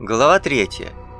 Глава 3.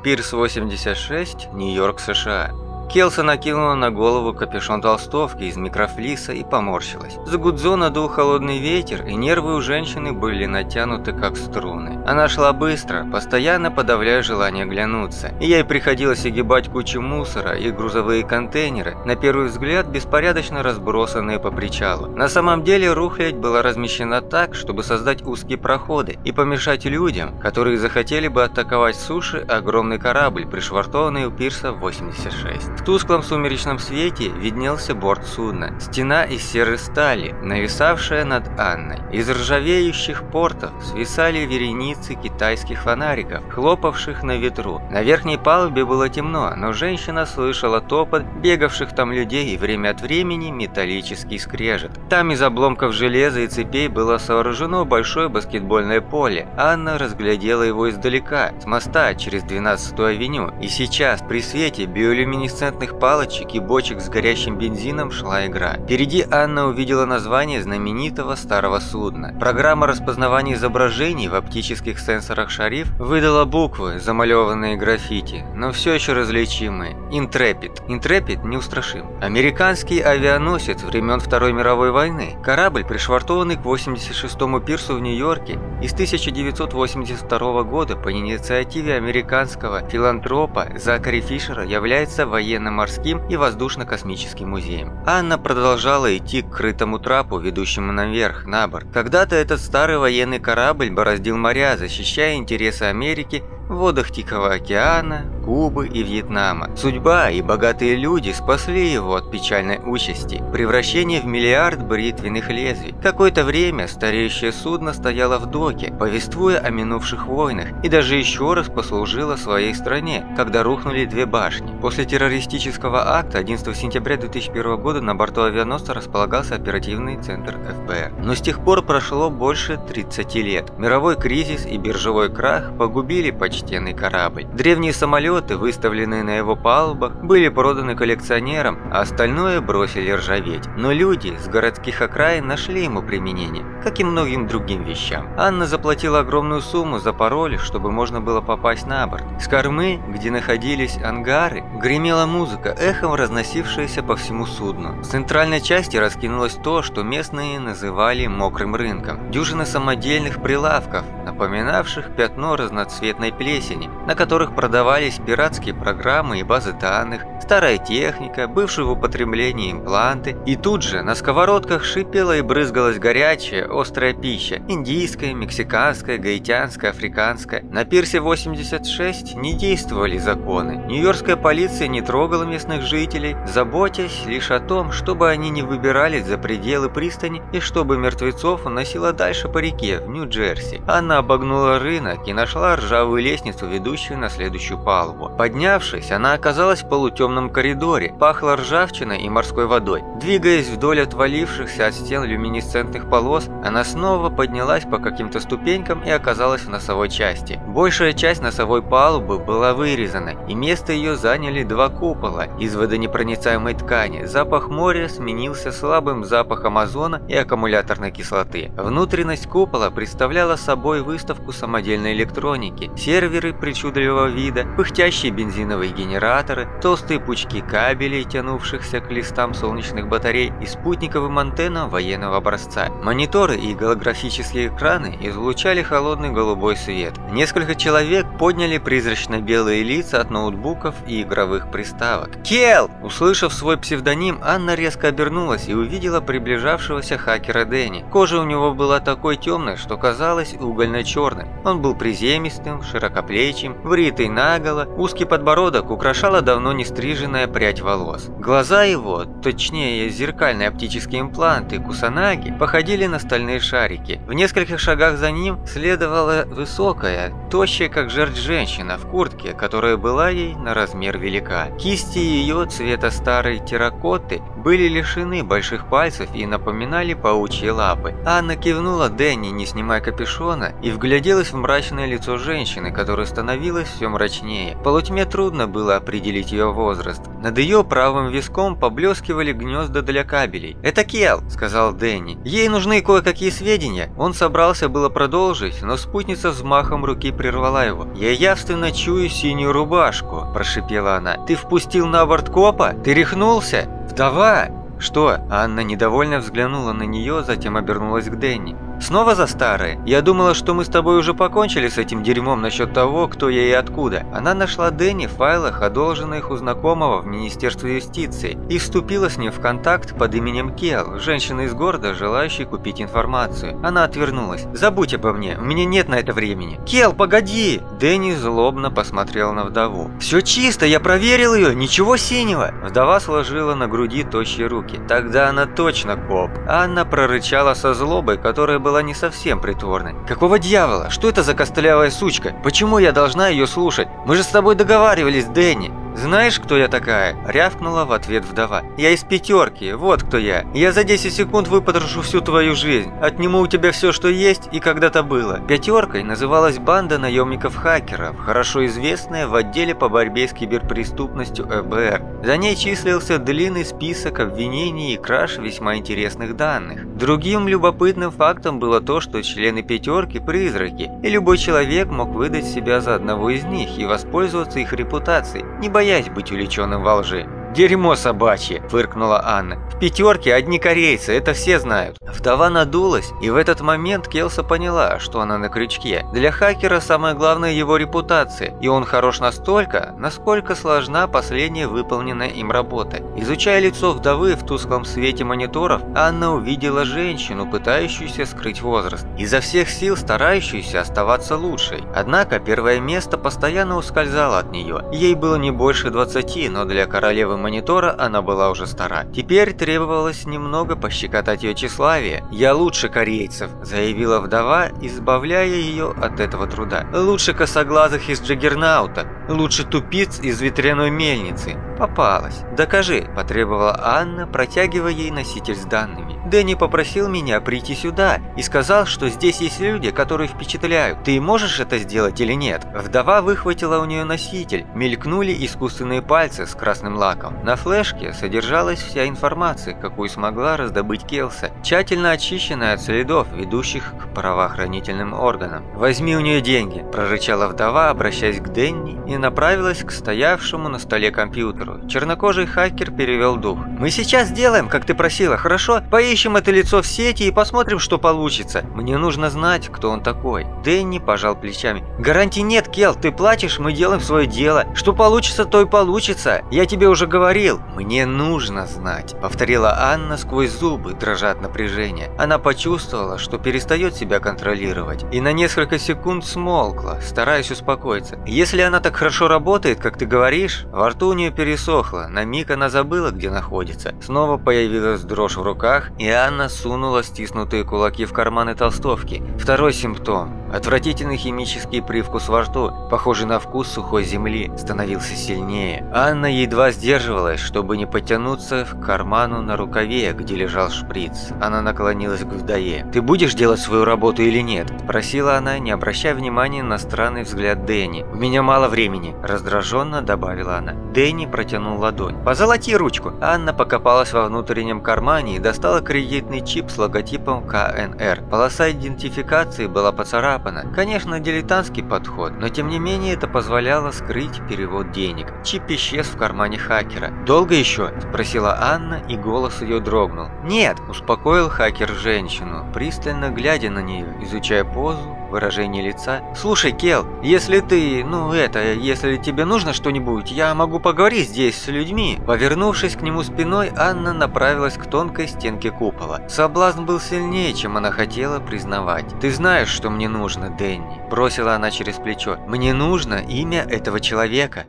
Пирс 86, Нью-Йорк, США. Келса накинула на голову капюшон толстовки из микрофлиса и поморщилась. За Гудзона дул холодный ветер, и нервы у женщины были натянуты как струны. Она шла быстро, постоянно подавляя желание глянуться, и ей приходилось огибать кучу мусора и грузовые контейнеры, на первый взгляд беспорядочно разбросанные по причалу. На самом деле рухлядь была размещена так, чтобы создать узкие проходы и помешать людям, которые захотели бы атаковать суши огромный корабль, пришвартованный у пирса 86. В тусклом сумеречном свете виднелся борт судна, стена из серой стали, нависавшая над Анной. Из ржавеющих портов свисали вереницы китайских фонариков, хлопавших на ветру. На верхней палубе было темно, но женщина слышала топот бегавших там людей и время от времени металлический скрежет. Там из обломков железа и цепей было сооружено большое баскетбольное поле. Анна разглядела его издалека, с моста через 12-ю авеню, и сейчас при свете биолюминесцентных флуоресцентных палочек и бочек с горящим бензином шла игра. Впереди Анна увидела название знаменитого старого судна. Программа распознавания изображений в оптических сенсорах «Шариф» выдала буквы, замалеванные граффити, но все еще различимые. «Интрепид». «Интрепид» неустрашим. Американский авианосец времен Второй мировой войны. Корабль, пришвартованный к 86-му пирсу в Нью-Йорке и с 1982 года по инициативе американского филантропа Закари Фишера является военным военно-морским и воздушно-космическим музеем. Анна продолжала идти к крытому трапу, ведущему наверх, на борт. Когда-то этот старый военный корабль бороздил моря, защищая интересы Америки в водах Тихого океана, Кубы и Вьетнама. Судьба и богатые люди спасли его от печальной участи – превращения в миллиард бритвенных лезвий. Какое-то время стареющее судно стояло в доке, повествуя о минувших войнах, и даже еще раз послужило своей стране, когда рухнули две башни. После террористического акта 11 сентября 2001 года на борту авианосца располагался оперативный центр ФБР. Но с тех пор прошло больше 30 лет. Мировой кризис и биржевой крах погубили почтенный корабль. Древние самолеты самолеты, выставленные на его палубах, были проданы коллекционерам, а остальное бросили ржаветь. Но люди с городских окраин нашли ему применение, как и многим другим вещам. Анна заплатила огромную сумму за пароль, чтобы можно было попасть на борт. С кормы, где находились ангары, гремела музыка, эхом разносившаяся по всему судну. В центральной части раскинулось то, что местные называли «мокрым рынком». Дюжины самодельных прилавков, напоминавших пятно разноцветной плесени, на которых продавались пиратские программы и базы данных, старая техника, бывшие в употреблении импланты, и тут же на сковородках шипела и брызгалась горячая, острая пища, индийская, мексиканская, гаитянская, африканская. На пирсе 86 не действовали законы. Нью-Йоркская полиция не трогала местных жителей, заботясь лишь о том, чтобы они не выбирались за пределы пристани и чтобы мертвецов уносила дальше по реке, в Нью-Джерси. Она обогнула рынок и нашла ржавую лестницу, ведущую на следующую палубу. Поднявшись, она оказалась в полутемном коридоре, пахло ржавчиной и морской водой. Двигаясь вдоль отвалившихся от стен люминесцентных полос, она снова поднялась по каким-то ступенькам и оказалась в носовой части. Большая часть носовой палубы была вырезана, и место ее заняли два купола из водонепроницаемой ткани. Запах моря сменился слабым запахом озона и аккумуляторной кислоты. Внутренность купола представляла собой выставку самодельной электроники, серверы причудливого вида, пыхтящие бензиновые генераторы, толстые пучки кабелей, тянувшихся к листам солнечных батарей и спутниковым антеннам военного образца. Мониторы и голографические экраны излучали холодный голубой свет. Несколько человек подняли призрачно-белые лица от ноутбуков и игровых приставок. «Кел!» Услышав свой псевдоним, Анна резко обернулась и увидела приближавшегося хакера Дэнни. Кожа у него была такой темной, что казалась угольно-черной. Он был приземистым, широкоплечим, бритый наголо, Узкий подбородок украшала давно не стриженная прядь волос. Глаза его, точнее зеркальные оптические импланты Кусанаги, походили на стальные шарики. В нескольких шагах за ним следовала высокая, тощая как жертв женщина в куртке, которая была ей на размер велика. Кисти ее цвета старой терракоты были лишены больших пальцев и напоминали паучьи лапы. Анна кивнула Дэнни, не снимая капюшона, и вгляделась в мрачное лицо женщины, которое становилось все мрачнее полутьме трудно было определить ее возраст. Над ее правым виском поблескивали гнезда для кабелей. «Это Кел», – сказал Дэнни. «Ей нужны кое-какие сведения». Он собрался было продолжить, но спутница взмахом руки прервала его. «Я явственно чую синюю рубашку», – прошипела она. «Ты впустил на борт копа? Ты рехнулся? Вдова!» «Что?» Анна недовольно взглянула на нее, затем обернулась к Дэнни. Снова за старое? Я думала, что мы с тобой уже покончили с этим дерьмом насчет того, кто я и откуда. Она нашла Дэнни в файлах, одолженных у знакомого в Министерстве юстиции, и вступила с ним в контакт под именем Кел, женщина из города, желающей купить информацию. Она отвернулась. «Забудь обо мне, у меня нет на это времени». «Кел, погоди!» Дэнни злобно посмотрел на вдову. «Все чисто, я проверил ее, ничего синего!» Вдова сложила на груди тощие руки. «Тогда она точно коп». Анна прорычала со злобой, которая была не совсем притворной. «Какого дьявола? Что это за костлявая сучка? Почему я должна ее слушать? Мы же с тобой договаривались, Дэнни!» «Знаешь, кто я такая?» – рявкнула в ответ вдова. «Я из пятерки, вот кто я. Я за 10 секунд выпотрошу всю твою жизнь, отниму у тебя все, что есть и когда-то было». Пятеркой называлась банда наемников-хакеров, хорошо известная в отделе по борьбе с киберпреступностью ФБР. За ней числился длинный список обвинений и краж весьма интересных данных. Другим любопытным фактом было то, что члены пятерки – призраки, и любой человек мог выдать себя за одного из них и воспользоваться их репутацией, не боясь боясь быть увлеченным во лжи. «Дерьмо собачье!» – фыркнула Анна. «В пятерке одни корейцы, это все знают». Вдова надулась, и в этот момент Келса поняла, что она на крючке. Для хакера самое главное его репутация, и он хорош настолько, насколько сложна последняя выполненная им работа. Изучая лицо вдовы в тусклом свете мониторов, Анна увидела женщину, пытающуюся скрыть возраст, изо всех сил старающуюся оставаться лучшей. Однако первое место постоянно ускользало от нее. Ей было не больше 20, но для королевы монитора она была уже стара. Теперь требовалось немного пощекотать ее тщеславие. «Я лучше корейцев», – заявила вдова, избавляя ее от этого труда. «Лучше косоглазых из Джаггернаута, лучше тупиц из ветряной мельницы». «Попалась. Докажи», – потребовала Анна, протягивая ей носитель с данными. Дэнни попросил меня прийти сюда и сказал, что здесь есть люди, которые впечатляют. Ты можешь это сделать или нет? Вдова выхватила у нее носитель. Мелькнули искусственные пальцы с красным лаком. На флешке содержалась вся информация, какую смогла раздобыть Келса, тщательно очищенная от следов, ведущих к правоохранительным органам. «Возьми у нее деньги», – прорычала вдова, обращаясь к Дэнни, и направилась к стоявшему на столе компьютеру. Чернокожий хакер перевел дух. «Мы сейчас сделаем, как ты просила, хорошо? Поищем Поищем это лицо в сети и посмотрим, что получится. Мне нужно знать, кто он такой». Дэнни пожал плечами. «Гарантий нет, Кел, ты платишь, мы делаем свое дело. Что получится, то и получится. Я тебе уже говорил». «Мне нужно знать», — повторила Анна сквозь зубы, дрожа от напряжения. Она почувствовала, что перестает себя контролировать, и на несколько секунд смолкла, стараясь успокоиться. «Если она так хорошо работает, как ты говоришь...» Во рту у нее пересохло, на миг она забыла, где находится. Снова появилась дрожь в руках, и Анна сунула стиснутые кулаки в карманы толстовки. Второй симптом. Отвратительный химический привкус во рту, похожий на вкус сухой земли, становился сильнее. Анна едва сдерживалась, чтобы не потянуться к карману на рукаве, где лежал шприц. Она наклонилась к вдове. «Ты будешь делать свою работу или нет?» – спросила она, не обращая внимания на странный взгляд Дэнни. «У меня мало времени», – раздраженно добавила она. Дэнни протянул ладонь. «Позолоти ручку». Анна покопалась во внутреннем кармане и достала кредитный чип с логотипом КНР. Полоса идентификации была поцарапана поцарапана. Конечно, дилетантский подход, но тем не менее это позволяло скрыть перевод денег. Чип исчез в кармане хакера. «Долго еще?» – спросила Анна, и голос ее дрогнул. «Нет!» – успокоил хакер женщину, пристально глядя на нее, изучая позу, выражение лица. «Слушай, Кел, если ты, ну это, если тебе нужно что-нибудь, я могу поговорить здесь с людьми». Повернувшись к нему спиной, Анна направилась к тонкой стенке купола. Соблазн был сильнее, чем она хотела признавать. «Ты знаешь, что мне нужно, Дэнни», – бросила она через плечо. «Мне нужно имя этого человека».